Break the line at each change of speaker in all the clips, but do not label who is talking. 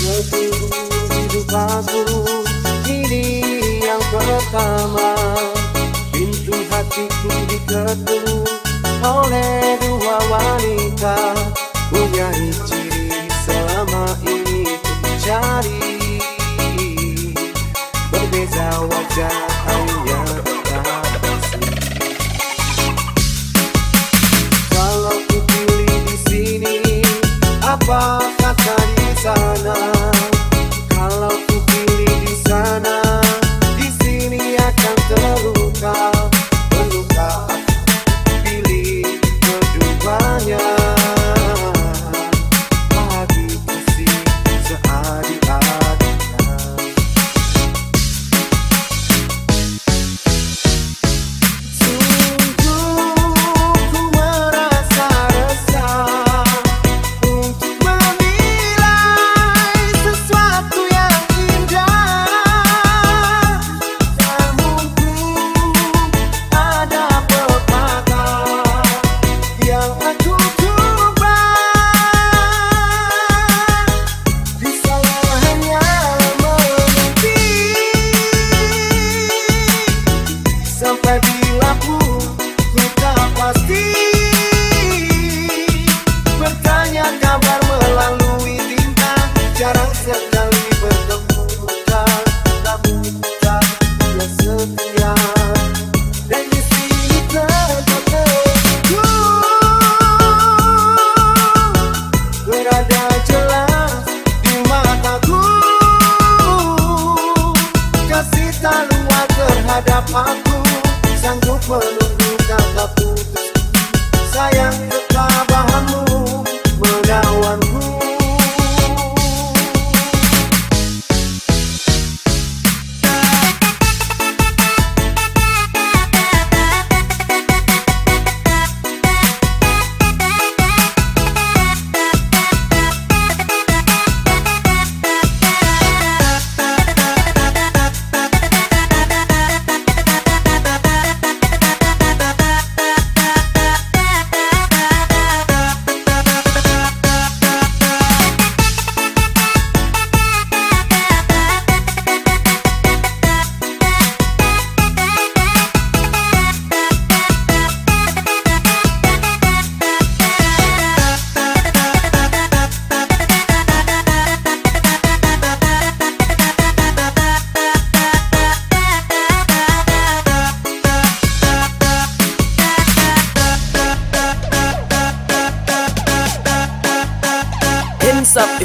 Seminggu hidup palsu Ini yang pertama Pintu hatiku diketuk oleh dua wanita. Punya ciri selama ini ku cari. Berbeza wajah hanya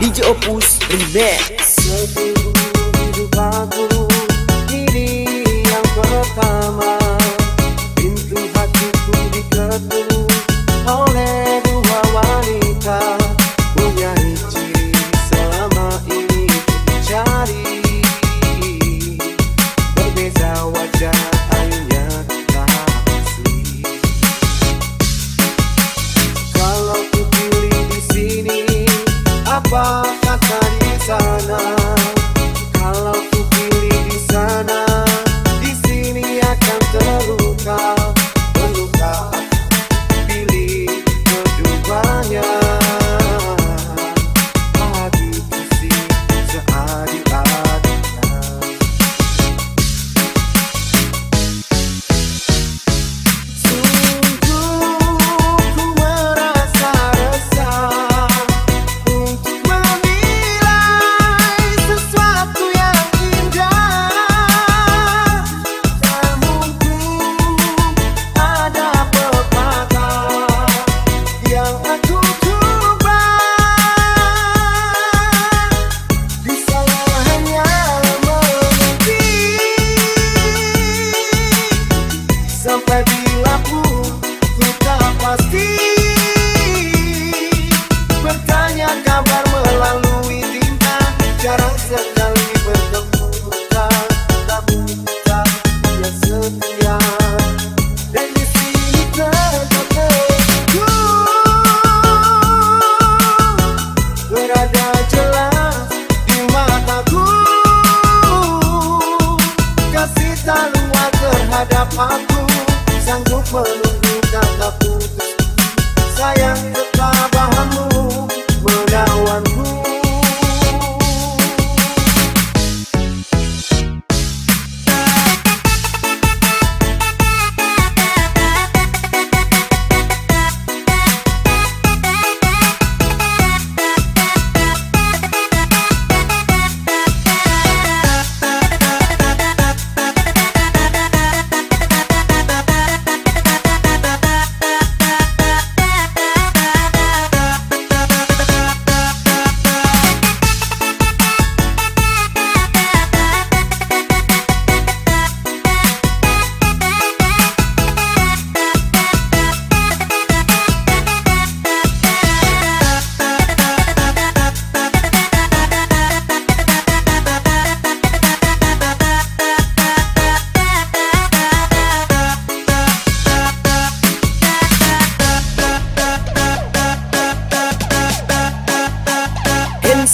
DJ Opus
Remix.
Se eu tenho um vídeo vago Iria colocar aku sanggup menunggu tanpa putus sayang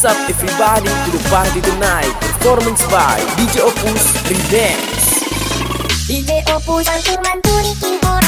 What's up everybody? To the party tonight. Performance by DJ Opus Revenge
DJ Opus
Hancur Manturi
Impor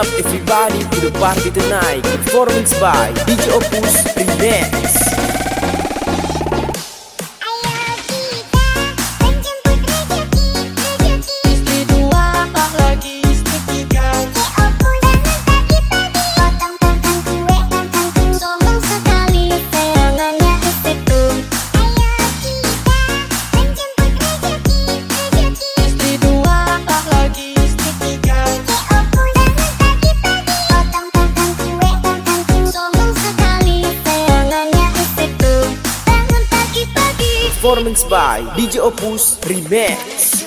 up everybody to the party tonight. Performance by DJ Opus
Presents
mix by DJ Opus Remix.